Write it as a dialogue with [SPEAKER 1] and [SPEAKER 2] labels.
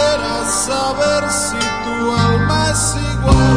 [SPEAKER 1] Quisiera saber si tu alma es igual.